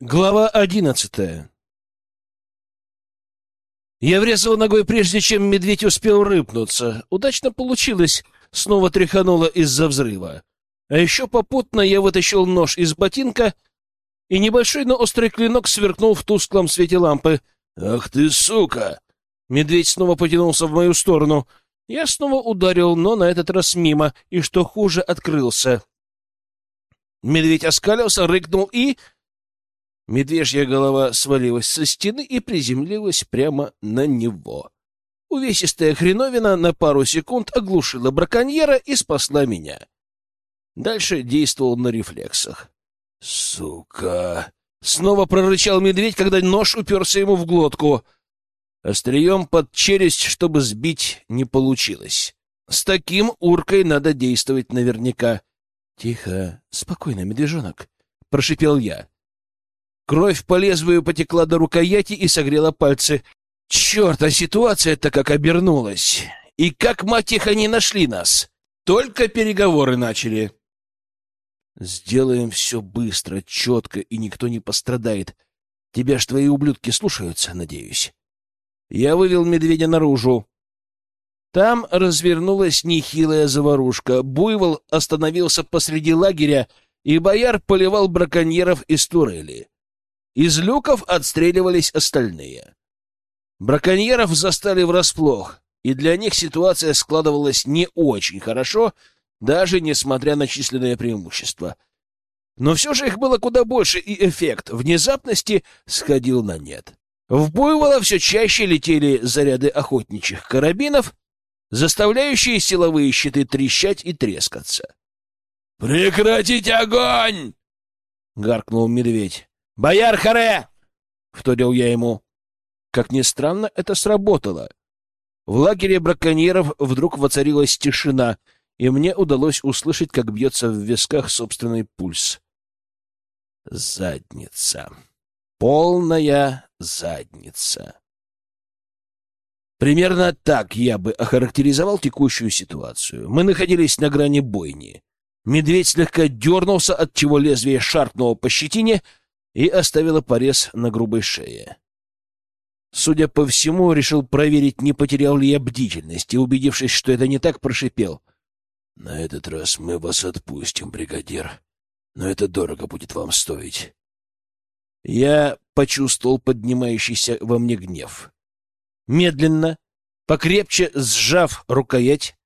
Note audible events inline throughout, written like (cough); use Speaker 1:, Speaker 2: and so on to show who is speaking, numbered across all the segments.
Speaker 1: Глава одиннадцатая Я врезал ногой, прежде чем медведь успел рыпнуться. Удачно получилось, снова тряхануло из-за взрыва. А еще попутно я вытащил нож из ботинка, и небольшой, но острый клинок сверкнул в тусклом свете лампы. «Ах ты, сука!» Медведь снова потянулся в мою сторону. Я снова ударил, но на этот раз мимо, и, что хуже, открылся. Медведь оскалился, рыкнул и Медвежья голова свалилась со стены и приземлилась прямо на него. Увесистая хреновина на пару секунд оглушила браконьера и спасла меня. Дальше действовал на рефлексах. «Сука!» — снова прорычал медведь, когда нож уперся ему в глотку. Острием под челюсть, чтобы сбить, не получилось. С таким уркой надо действовать наверняка. — Тихо, спокойно, медвежонок, — прошипел я. Кровь по лезвию потекла до рукояти и согрела пальцы. Черт, а ситуация-то как обернулась! И как, мать их, они нашли нас? Только переговоры начали. Сделаем все быстро, четко, и никто не пострадает. Тебя ж твои ублюдки слушаются, надеюсь. Я вывел медведя наружу. Там развернулась нехилая заварушка. Буйвол остановился посреди лагеря, и бояр поливал браконьеров из турели. Из люков отстреливались остальные. Браконьеров застали врасплох, и для них ситуация складывалась не очень хорошо, даже несмотря на численное преимущество. Но все же их было куда больше, и эффект внезапности сходил на нет. В буйвола все чаще летели заряды охотничьих карабинов, заставляющие силовые щиты трещать и трескаться. «Прекратить огонь!» — гаркнул медведь. «Бояр Харе!» — вторил я ему. Как ни странно, это сработало. В лагере браконьеров вдруг воцарилась тишина, и мне удалось услышать, как бьется в висках собственный пульс. Задница. Полная задница. Примерно так я бы охарактеризовал текущую ситуацию. Мы находились на грани бойни. Медведь слегка дернулся, от чего лезвие шаркнуло по щетине — и оставила порез на грубой шее. Судя по всему, решил проверить, не потерял ли я бдительность, и, убедившись, что это не так, прошипел. — На этот раз мы вас отпустим, бригадир, но это дорого будет вам стоить. Я почувствовал поднимающийся во мне гнев. Медленно, покрепче сжав рукоять,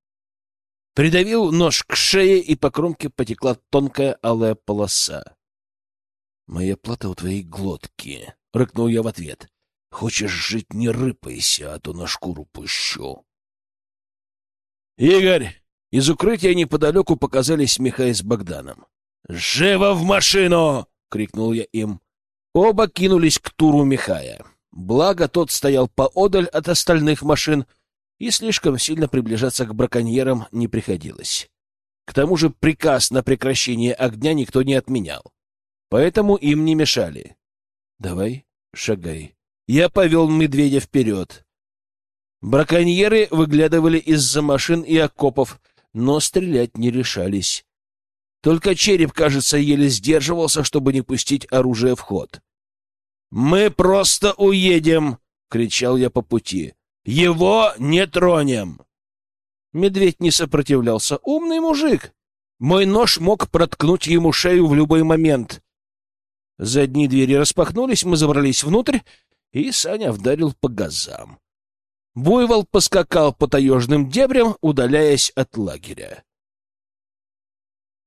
Speaker 1: придавил нож к шее, и по кромке потекла тонкая алая полоса. «Моя плата у твоей глотки», — рыкнул я в ответ. «Хочешь жить, не рыпайся, а то на шкуру пущу». «Игорь!» Из укрытия неподалеку показались Михай с Богданом. «Живо в машину!» — крикнул я им. Оба кинулись к туру Михая. Благо, тот стоял поодаль от остальных машин, и слишком сильно приближаться к браконьерам не приходилось. К тому же приказ на прекращение огня никто не отменял поэтому им не мешали. «Давай, шагай». Я повел медведя вперед. Браконьеры выглядывали из-за машин и окопов, но стрелять не решались. Только череп, кажется, еле сдерживался, чтобы не пустить оружие в ход. «Мы просто уедем!» — кричал я по пути. «Его не тронем!» Медведь не сопротивлялся. «Умный мужик!» Мой нож мог проткнуть ему шею в любой момент. Задние двери распахнулись, мы забрались внутрь, и Саня вдарил по газам. Буйвол поскакал по таежным дебрям, удаляясь от лагеря.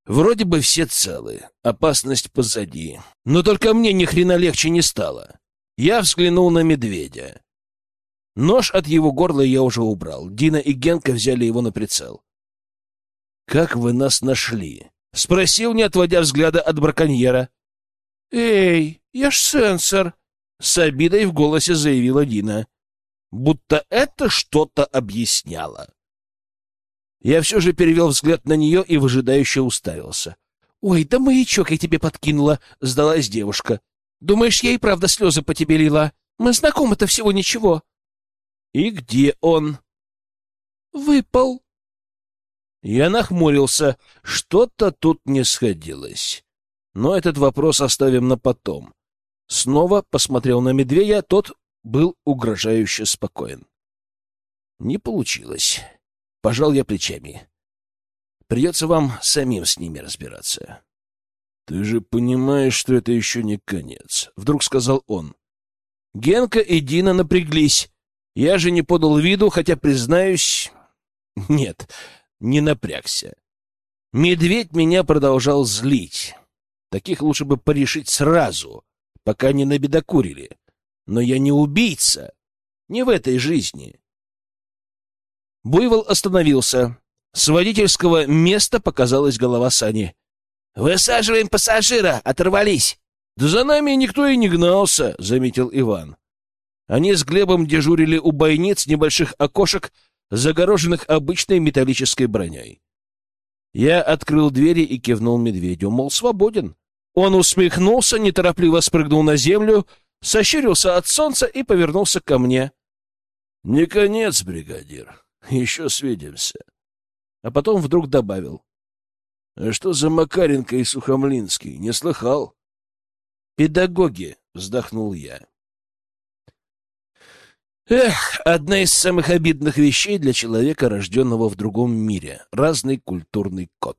Speaker 1: Вроде бы все целы, опасность позади. Но только мне ни хрена легче не стало. Я взглянул на медведя. Нож от его горла я уже убрал. Дина и Генка взяли его на прицел. «Как вы нас нашли?» — спросил, не отводя взгляда от браконьера. «Эй, я ж сенсор!» — с обидой в голосе заявила Дина. Будто это что-то объясняло. Я все же перевел взгляд на нее и выжидающе уставился. «Ой, да маячок я тебе подкинула!» — сдалась девушка. «Думаешь, я и правда слезы по тебе лила? Мы знакомы-то всего ничего». «И где он?» «Выпал». Я нахмурился. Что-то тут не сходилось. Но этот вопрос оставим на потом. Снова посмотрел на медведя, тот был угрожающе спокоен. Не получилось. Пожал я плечами. Придется вам самим с ними разбираться. — Ты же понимаешь, что это еще не конец, — вдруг сказал он. Генка и Дина напряглись. Я же не подал виду, хотя, признаюсь... Нет, не напрягся. Медведь меня продолжал злить. Таких лучше бы порешить сразу, пока не набедокурили. Но я не убийца. Не в этой жизни. Буйвол остановился. С водительского места показалась голова Сани. «Высаживаем пассажира! Оторвались!» «Да за нами никто и не гнался», — заметил Иван. Они с Глебом дежурили у бойниц небольших окошек, загороженных обычной металлической броней. Я открыл двери и кивнул медведю, мол, свободен. Он усмехнулся, неторопливо спрыгнул на землю, сощурился от солнца и повернулся ко мне. — Не конец, бригадир. Еще свидимся. А потом вдруг добавил. — А что за Макаренко и Сухомлинский? Не слыхал? — Педагоги, — вздохнул я. Эх, одна из самых обидных вещей для человека, рожденного в другом мире. Разный культурный код.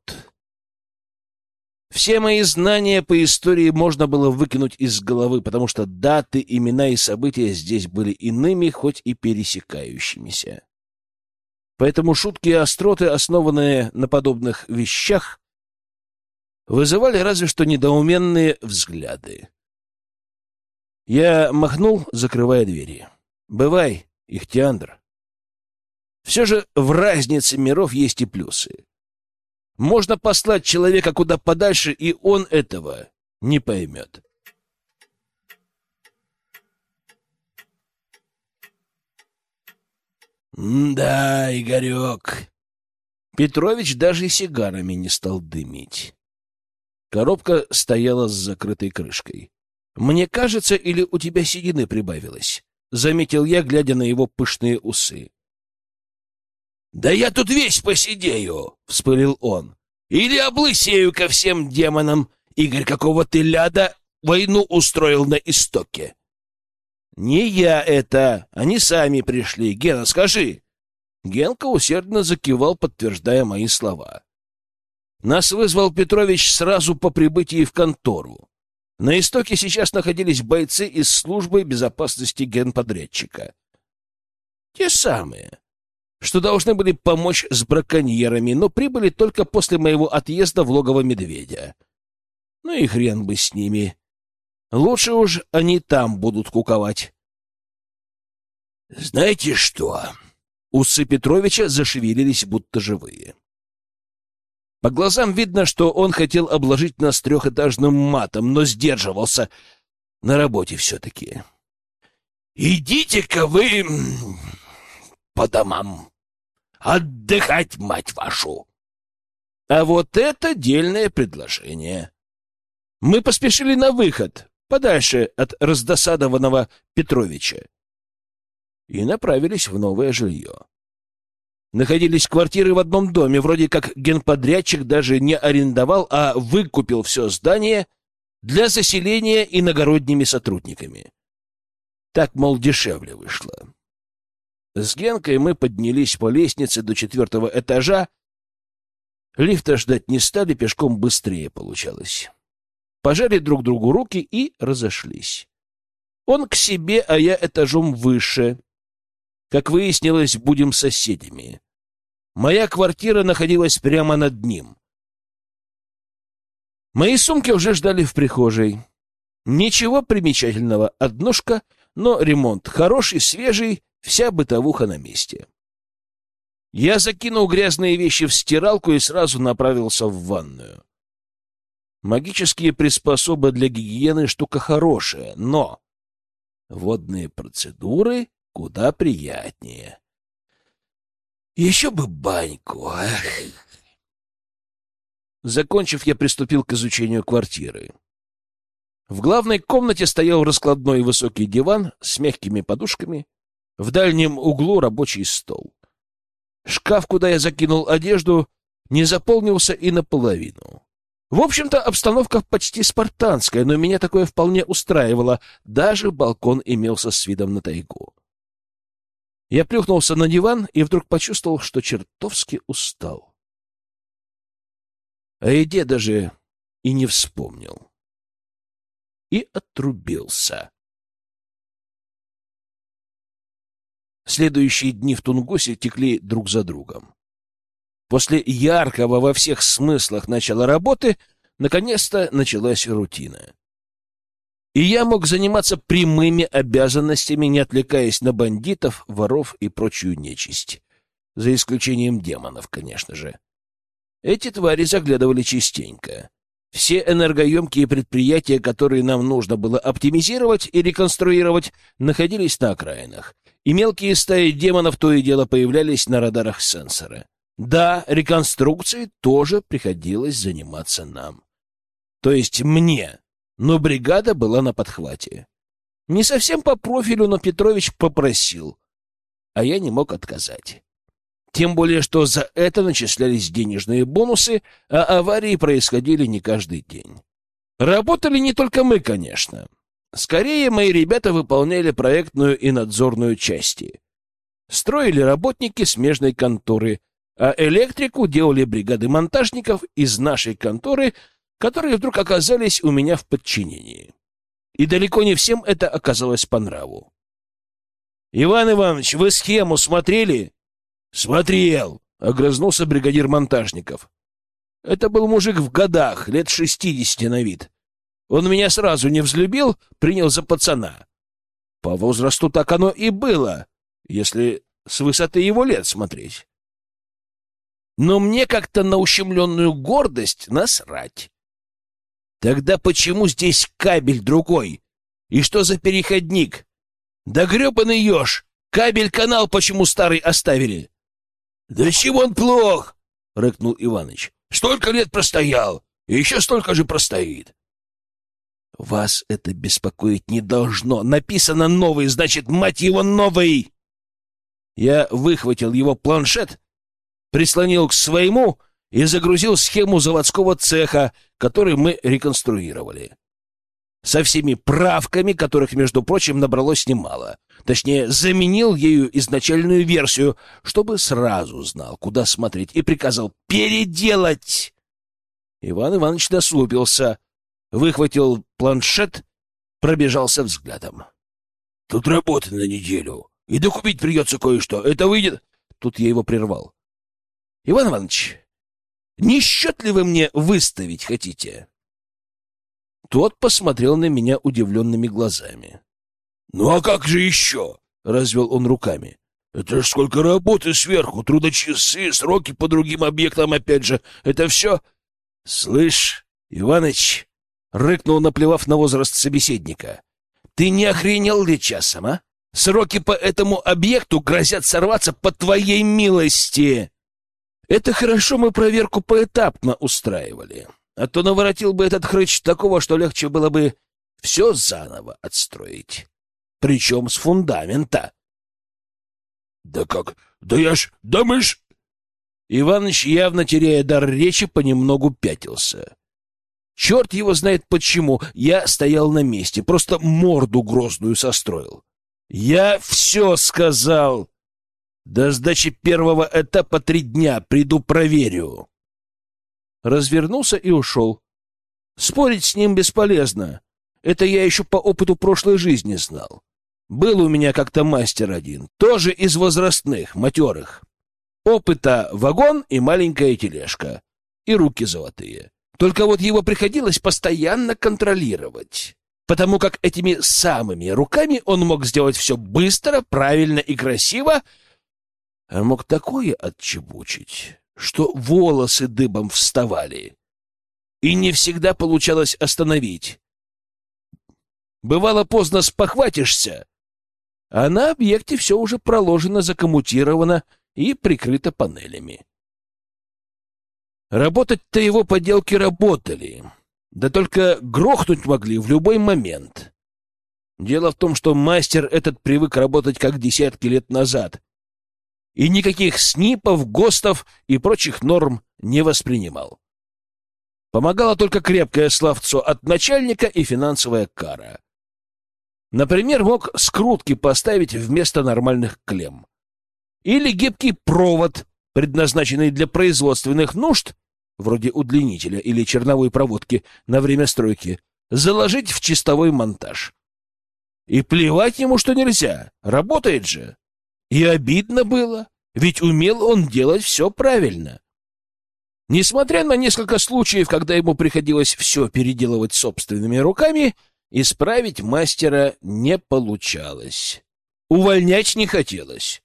Speaker 1: Все мои знания по истории можно было выкинуть из головы, потому что даты, имена и события здесь были иными, хоть и пересекающимися. Поэтому шутки и остроты, основанные на подобных вещах, вызывали разве что недоуменные взгляды. Я махнул, закрывая двери. Бывай, Ихтиандр. Все же в разнице миров есть и плюсы. Можно послать человека куда подальше, и он этого не поймет. «Да, Игорек». Петрович даже сигарами не стал дымить. Коробка стояла с закрытой крышкой. «Мне кажется, или у тебя седины прибавилось?» — заметил я, глядя на его пышные усы. «Да я тут весь посидею!» — вспылил он. «Или облысею ко всем демонам! Игорь, какого ты ляда войну устроил на истоке!» «Не я это! Они сами пришли! Гена, скажи!» Генка усердно закивал, подтверждая мои слова. Нас вызвал Петрович сразу по прибытии в контору. На истоке сейчас находились бойцы из службы безопасности генподрядчика. Те самые, что должны были помочь с браконьерами, но прибыли только после моего отъезда в логово медведя. Ну и хрен бы с ними. Лучше уж они там будут куковать. Знаете что? Усы Петровича зашевелились, будто живые. По глазам видно, что он хотел обложить нас трехэтажным матом, но сдерживался на работе все-таки. «Идите-ка вы по домам! Отдыхать, мать вашу!» А вот это дельное предложение. Мы поспешили на выход, подальше от раздосадованного Петровича, и направились в новое жилье находились квартиры в одном доме, вроде как генподрядчик даже не арендовал, а выкупил все здание для заселения иногородними сотрудниками. Так, мол, дешевле вышло. С Генкой мы поднялись по лестнице до четвертого этажа. Лифта ждать не стали, пешком быстрее получалось. Пожали друг другу руки и разошлись. Он к себе, а я этажом выше. Как выяснилось, будем соседями. Моя квартира находилась прямо над ним. Мои сумки уже ждали в прихожей. Ничего примечательного, однушка, но ремонт хороший, свежий, вся бытовуха на месте. Я закинул грязные вещи в стиралку и сразу направился в ванную. Магические приспособы для гигиены — штука хорошая, но водные процедуры куда приятнее. Еще бы баньку. Эх. Закончив, я приступил к изучению квартиры. В главной комнате стоял раскладной высокий диван с мягкими подушками. В дальнем углу рабочий стол. Шкаф, куда я закинул одежду, не заполнился и наполовину. В общем-то, обстановка почти спартанская, но меня такое вполне устраивало. Даже балкон имелся с видом на тайгу. Я плюхнулся на диван и вдруг почувствовал, что чертовски устал. О еде даже и не вспомнил. И отрубился. Следующие дни в Тунгусе текли друг за другом. После яркого во всех смыслах начала работы наконец-то началась рутина. И я мог заниматься прямыми обязанностями, не отвлекаясь на бандитов, воров и прочую нечисть. За исключением демонов, конечно же. Эти твари заглядывали частенько. Все энергоемкие предприятия, которые нам нужно было оптимизировать и реконструировать, находились на окраинах, и мелкие стаи демонов то и дело появлялись на радарах сенсора. Да, реконструкцией тоже приходилось заниматься нам. То есть мне, но бригада была на подхвате. Не совсем по профилю, но Петрович попросил, а я не мог отказать. Тем более, что за это начислялись денежные бонусы, а аварии происходили не каждый день. Работали не только мы, конечно. Скорее, мои ребята выполняли проектную и надзорную части. Строили работники смежной конторы, а электрику делали бригады монтажников из нашей конторы, которые вдруг оказались у меня в подчинении. И далеко не всем это оказалось по нраву. — Иван Иванович, вы схему смотрели? — Смотрел, — огрызнулся бригадир монтажников. Это был мужик в годах, лет шестидесяти на вид. Он меня сразу не взлюбил, принял за пацана. По возрасту так оно и было, если с высоты его лет смотреть. Но мне как-то на ущемленную гордость насрать. Тогда почему здесь кабель другой? И что за переходник? Да гребаный еж! Кабель-канал почему старый оставили? — Да чего он плох? — рыкнул Иваныч. — Столько лет простоял, и еще столько же простоит. — Вас это беспокоить не должно. Написано «новый», значит, мать его, новый! Я выхватил его планшет, прислонил к своему и загрузил схему заводского цеха, который мы реконструировали. Со всеми правками, которых, между прочим, набралось немало. Точнее, заменил ею изначальную версию, чтобы сразу знал, куда смотреть, и приказал переделать. Иван Иванович насупился, выхватил планшет, пробежался взглядом. — Тут работа на неделю, и докупить придется кое-что. Это выйдет... Тут я его прервал. — Иван Иванович, не счет ли вы мне выставить хотите? Тот посмотрел на меня удивленными глазами. — Ну а как же еще? — развел он руками. — Это ж сколько работы сверху, трудочасы, сроки по другим объектам опять же. Это все... — Слышь, Иваныч, — рыкнул, наплевав на возраст собеседника, — ты не охренел ли часом, а? Сроки по этому объекту грозят сорваться по твоей милости. Это хорошо мы проверку поэтапно устраивали. А то наворотил бы этот хрыч такого, что легче было бы все заново отстроить. Причем с фундамента. Да как? Да я ж... Да мы ж... Иваныч, явно теряя дар речи, понемногу пятился. Черт его знает почему. Я стоял на месте, просто морду грозную состроил. Я все сказал. До сдачи первого этапа три дня. Приду проверю. Развернулся и ушел. Спорить с ним бесполезно. Это я еще по опыту прошлой жизни знал. Был у меня как-то мастер один, тоже из возрастных, матерых. Опыта вагон и маленькая тележка. И руки золотые. Только вот его приходилось постоянно контролировать. Потому как этими самыми руками он мог сделать все быстро, правильно и красиво, а мог такое отчебучить, что волосы дыбом вставали. И не всегда получалось остановить. Бывало, поздно спохватишься, а на объекте все уже проложено, закоммутировано и прикрыто панелями. Работать-то его поделки работали, да только грохнуть могли в любой момент. Дело в том, что мастер этот привык работать как десятки лет назад, и никаких СНИПов, ГОСТов и прочих норм не воспринимал. Помогало только крепкое словцо от начальника и финансовая кара. Например, мог скрутки поставить вместо нормальных клемм. Или гибкий провод, предназначенный для производственных нужд, вроде удлинителя или черновой проводки на время стройки, заложить в чистовой монтаж. И плевать ему, что нельзя, работает же. И обидно было, ведь умел он делать все правильно. Несмотря на несколько случаев, когда ему приходилось все переделывать собственными руками, исправить мастера не получалось. Увольнять не хотелось.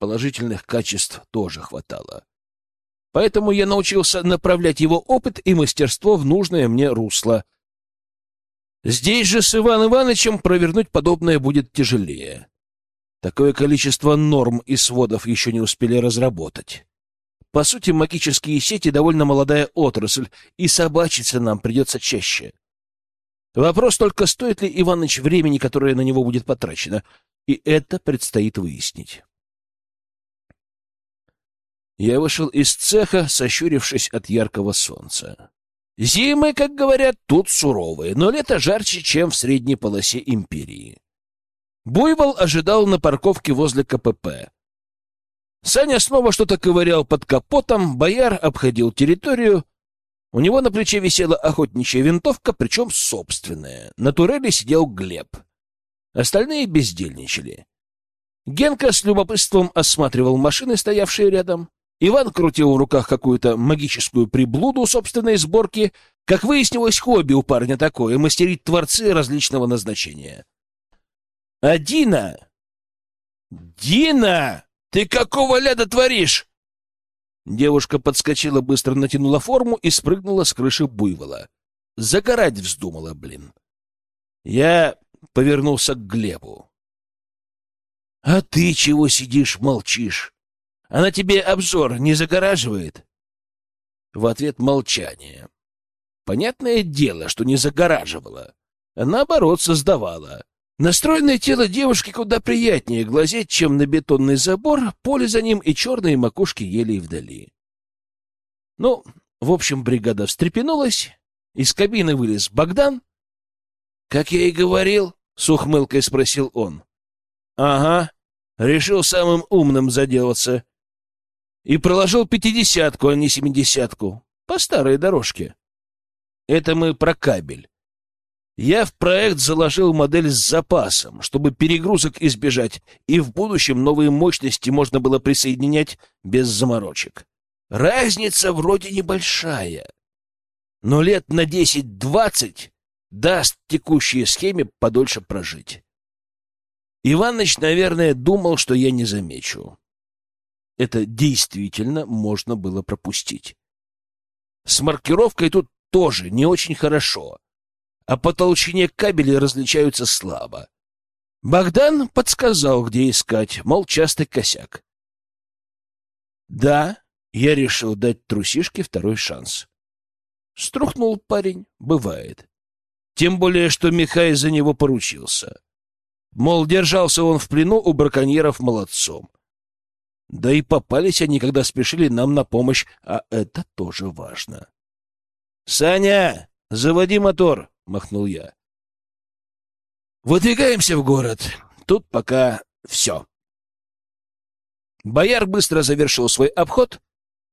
Speaker 1: Положительных качеств тоже хватало. Поэтому я научился направлять его опыт и мастерство в нужное мне русло. Здесь же с Иван Ивановичем провернуть подобное будет тяжелее. Такое количество норм и сводов еще не успели разработать. По сути, магические сети — довольно молодая отрасль, и собачиться нам придется чаще. Вопрос только, стоит ли Иваныч времени, которое на него будет потрачено, и это предстоит выяснить. Я вышел из цеха, сощурившись от яркого солнца. Зимы, как говорят, тут суровые, но лето жарче, чем в средней полосе империи. Буйвол ожидал на парковке возле КПП. Саня снова что-то ковырял под капотом, бояр обходил территорию. У него на плече висела охотничья винтовка, причем собственная. На турели сидел Глеб. Остальные бездельничали. Генка с любопытством осматривал машины, стоявшие рядом. Иван крутил в руках какую-то магическую приблуду собственной сборки. Как выяснилось, хобби у парня такое — мастерить творцы различного назначения. А Дина... «Дина! Ты какого ляда творишь?» Девушка подскочила, быстро натянула форму и спрыгнула с крыши буйвола. Загорать вздумала, блин. Я повернулся к Глебу. — А ты чего сидишь, молчишь? Она тебе обзор не загораживает? В ответ молчание. Понятное дело, что не загораживала, а наоборот создавала. Настроенное тело девушки куда приятнее глазеть, чем на бетонный забор, поле за ним и черные макушки елей вдали. Ну, в общем, бригада встрепенулась, из кабины вылез Богдан. — Как я и говорил, — с ухмылкой спросил он. — Ага, решил самым умным заделаться и проложил пятидесятку, а не семидесятку. По старой дорожке. Это мы про кабель. Я в проект заложил модель с запасом, чтобы перегрузок избежать, и в будущем новые мощности можно было присоединять без заморочек. Разница вроде небольшая, но лет на десять-двадцать даст текущей схеме подольше прожить. Иваныч, наверное, думал, что я не замечу это действительно можно было пропустить. С маркировкой тут тоже не очень хорошо, а по толщине кабели различаются слабо. Богдан подсказал, где искать, мол, частый косяк. Да, я решил дать трусишке второй шанс. Струхнул парень, бывает. Тем более, что Михай за него поручился. Мол, держался он в плену у браконьеров молодцом. Да и попались они, когда спешили нам на помощь, а это тоже важно. «Саня, заводи мотор!» — махнул я. «Выдвигаемся в город. Тут пока все». Бояр быстро завершил свой обход.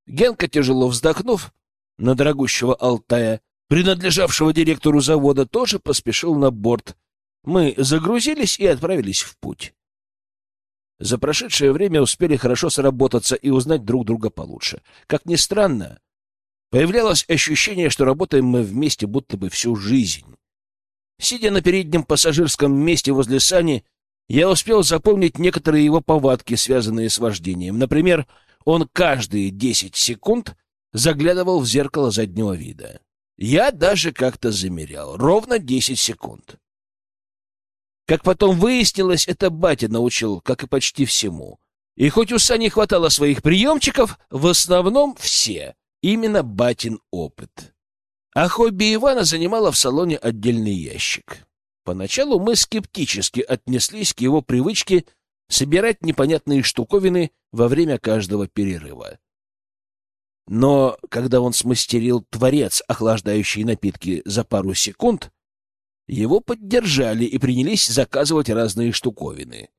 Speaker 1: Генка, тяжело вздохнув, на дорогущего Алтая, принадлежавшего директору завода, тоже поспешил на борт. Мы загрузились и отправились в путь. За прошедшее время успели хорошо сработаться и узнать друг друга получше. Как ни странно, появлялось ощущение, что работаем мы вместе будто бы всю жизнь. Сидя на переднем пассажирском месте возле Сани, я успел запомнить некоторые его повадки, связанные с вождением. Например, он каждые десять секунд заглядывал в зеркало заднего вида. Я даже как-то замерял. Ровно десять секунд. Как потом выяснилось, это батя научил, как и почти всему. И хоть у Сани хватало своих приемчиков, в основном все. Именно батин опыт. А хобби Ивана занимало в салоне отдельный ящик. Поначалу мы скептически отнеслись к его привычке собирать непонятные штуковины во время каждого перерыва. Но когда он смастерил творец, охлаждающий напитки за пару секунд, его поддержали и принялись заказывать разные штуковины.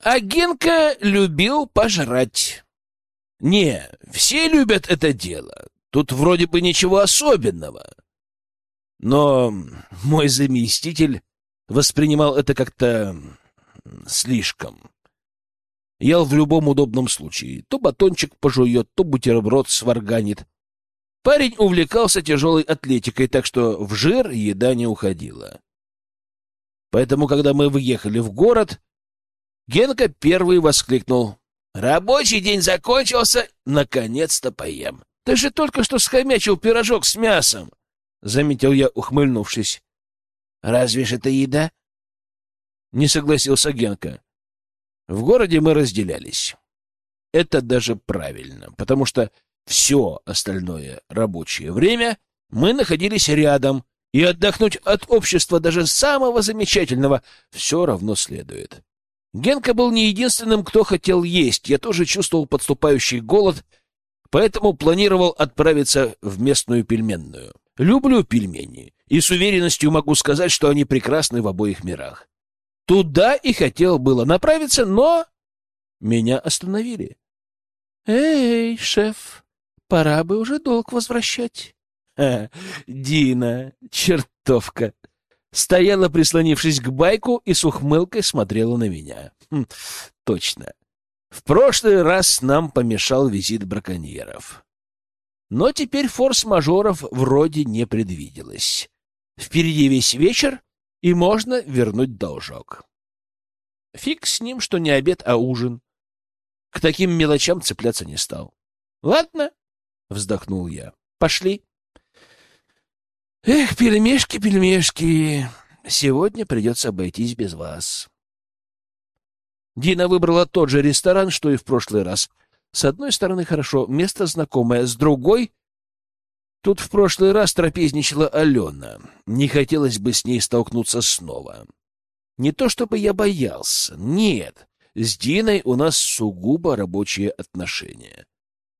Speaker 1: А Генка любил пожрать. Не, все любят это дело. Тут вроде бы ничего особенного. Но мой заместитель воспринимал это как-то слишком. Ел в любом удобном случае. То батончик пожует, то бутерброд сварганит. Парень увлекался тяжелой атлетикой, так что в жир еда не уходила. Поэтому, когда мы выехали в город, Генка первый воскликнул. «Рабочий день закончился, наконец-то поем!» «Ты же только что схомячил пирожок с мясом!» — заметил я, ухмыльнувшись. «Разве ж это еда?» — не согласился Генка. В городе мы разделялись. Это даже правильно, потому что все остальное рабочее время мы находились рядом, и отдохнуть от общества даже самого замечательного все равно следует. Генка был не единственным, кто хотел есть. Я тоже чувствовал подступающий голод, поэтому планировал отправиться в местную пельменную. Люблю пельмени, и с уверенностью могу сказать, что они прекрасны в обоих мирах. Туда и хотел было направиться, но меня остановили. — Эй, шеф, пора бы уже долг возвращать. Дина, чертовка! Стояла, прислонившись к байку, и с ухмылкой смотрела на меня. Хм, точно. В прошлый раз нам помешал визит браконьеров. Но теперь форс-мажоров вроде не предвиделось. Впереди весь вечер, и можно вернуть должок. Фиг с ним, что не обед, а ужин. К таким мелочам цепляться не стал. — Ладно, — вздохнул я. — Пошли. Эх, пельмешки, пельмешки, сегодня придется обойтись без вас. Дина выбрала тот же ресторан, что и в прошлый раз. С одной стороны, хорошо, место знакомое, с другой... Тут в прошлый раз трапезничала Алена. Не хотелось бы с ней столкнуться снова. Не то чтобы я боялся, нет. С Диной у нас сугубо рабочие отношения.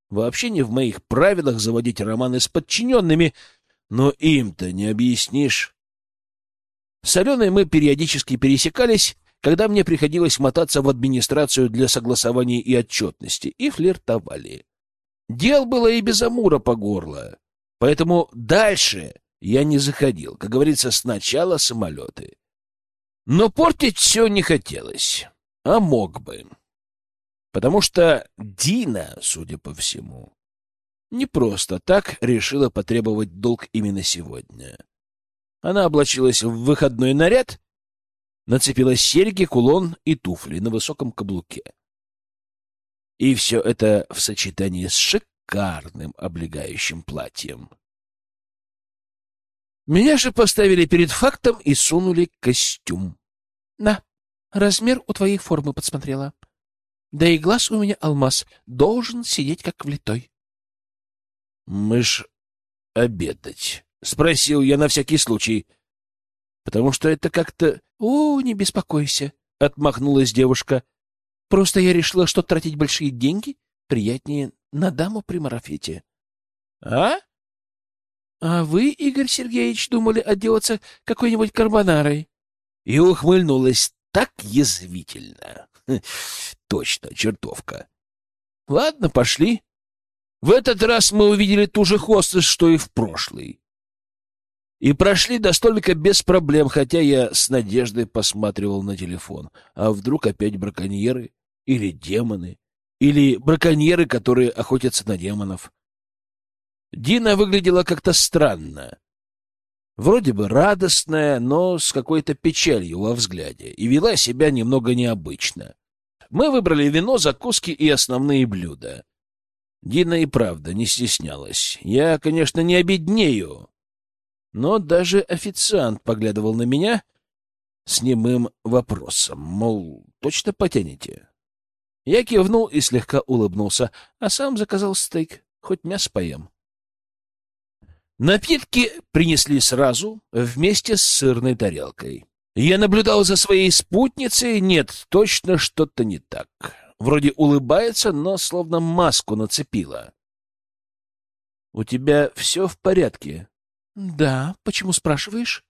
Speaker 1: Вообще не в моих правилах заводить романы с подчиненными, но им-то не объяснишь. С Аленой мы периодически пересекались, когда мне приходилось мотаться в администрацию для согласования и отчетности, и флиртовали. Дел было и без Амура по горло, поэтому дальше я не заходил, как говорится, сначала самолеты. Но портить все не хотелось, а мог бы. Потому что Дина, судя по всему, не просто так решила потребовать долг именно сегодня. Она облачилась в выходной наряд нацепила серьги, кулон и туфли на высоком каблуке. И все это в сочетании с шикарным облегающим платьем. Меня же поставили перед фактом и сунули костюм. На, размер у твоей формы подсмотрела. Да и глаз у меня алмаз, должен сидеть как влитой. — Мы ж обедать, — спросил я на всякий случай потому что это как-то... — О, не беспокойся, — отмахнулась девушка. — Просто я решила, что тратить большие деньги приятнее на даму при марафете. — А? — А вы, Игорь Сергеевич, думали отделаться какой-нибудь карбонарой? И ухмыльнулась так язвительно. (laughs) Точно, чертовка. — Ладно, пошли. В этот раз мы увидели ту же хостес, что и в прошлый. И прошли до столика без проблем, хотя я с надеждой посматривал на телефон. А вдруг опять браконьеры? Или демоны? Или браконьеры, которые охотятся на демонов? Дина выглядела как-то странно. Вроде бы радостная, но с какой-то печалью во взгляде, и вела себя немного необычно. Мы выбрали вино, закуски и основные блюда. Дина и правда не стеснялась. Я, конечно, не обеднею, но даже официант поглядывал на меня с немым вопросом, мол, точно потянете? Я кивнул и слегка улыбнулся, а сам заказал стейк, хоть мясо поем. Напитки принесли сразу, вместе с сырной тарелкой. Я наблюдал за своей спутницей, нет, точно что-то не так. Вроде улыбается, но словно маску нацепила. У тебя все в порядке?
Speaker 2: Да, почему спрашиваешь?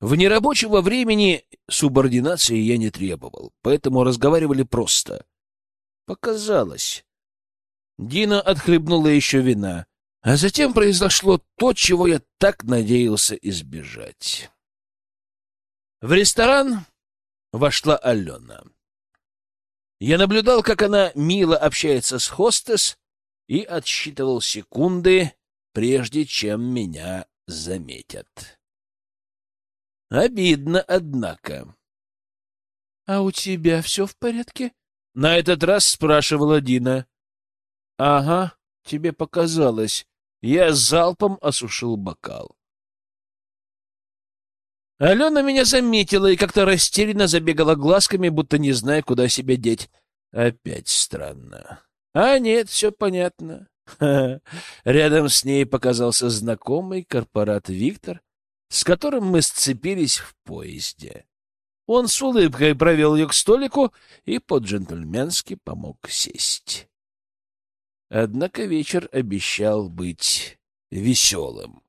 Speaker 1: В нерабочего времени субординации я не требовал, поэтому разговаривали просто. Показалось. Дина отхлебнула еще вина, а затем произошло то, чего я так надеялся избежать. В ресторан вошла Алена. Я наблюдал, как она мило общается с хостес и отсчитывал секунды, прежде чем меня заметят. Обидно, однако.
Speaker 2: — А у тебя все в порядке?
Speaker 1: — на этот раз спрашивала Дина. — Ага, тебе показалось. Я залпом осушил бокал. Алена меня заметила и как-то растерянно забегала глазками, будто не зная, куда себя деть. Опять странно. А нет, все понятно. Рядом с ней показался знакомый корпорат Виктор, с которым мы сцепились в поезде. Он с улыбкой провел ее к столику и по-джентльменски помог сесть. Однако вечер обещал быть веселым.